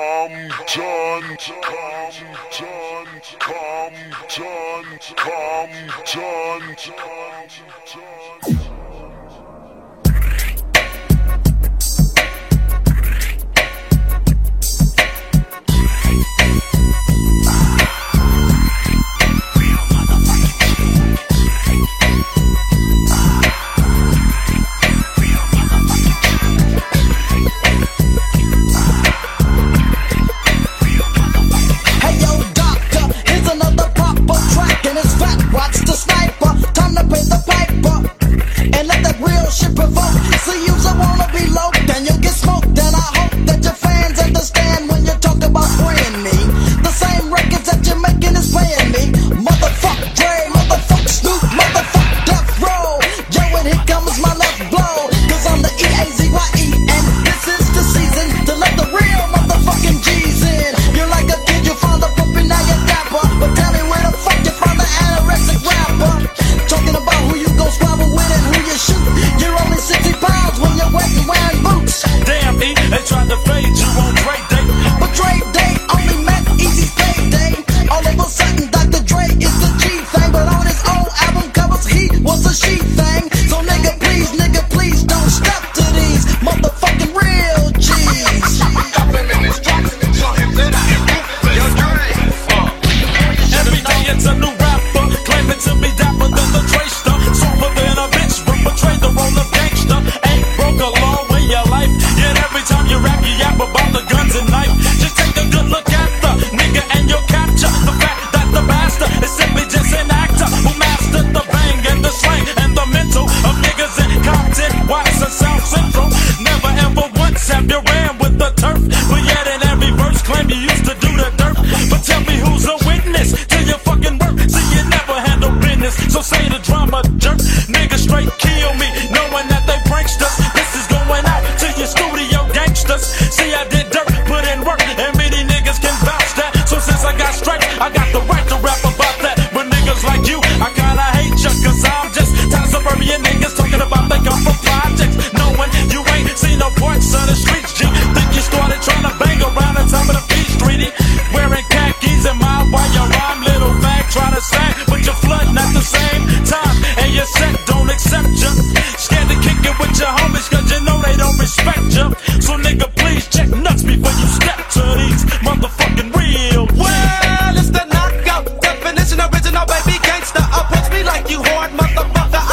Compton, Compton, Compton, Compton, Compton. and you'll capture the fact that the bastard is simply just an actor who mastered the bang and the slang and the mental of niggas in Compton, Watts, and South Central. Never ever once have you read. Korean niggas talking about the come from projects. Knowing you ain't seen no parts of the streets, G. Think you started trying to bang around the top of the beach, treaty. Wearing khakis and my while you rhyme, little bag, trying to sack, but you're flooding at the same time. And your set don't accept you. Scared to kick it with your homies, cause you know they don't respect you. So, nigga, please check nuts before you step to these motherfucking real Well, it's the knockout definition, original baby gangster. Approach me like you hard motherfucker.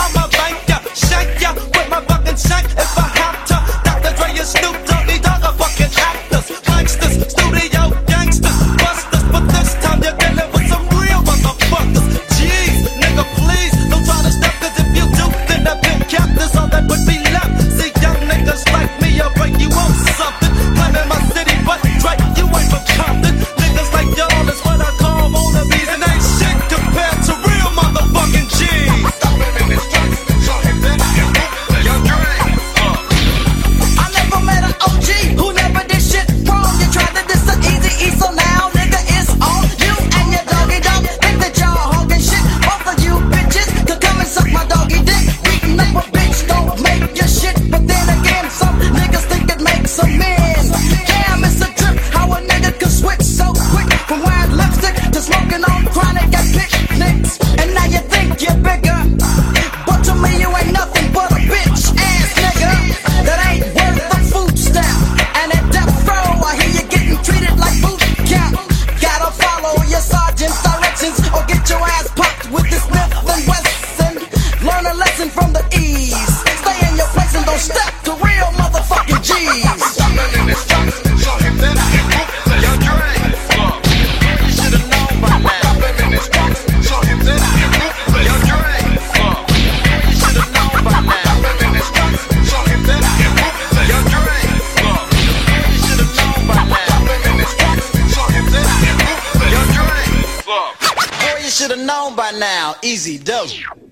should have known by now. Easy W.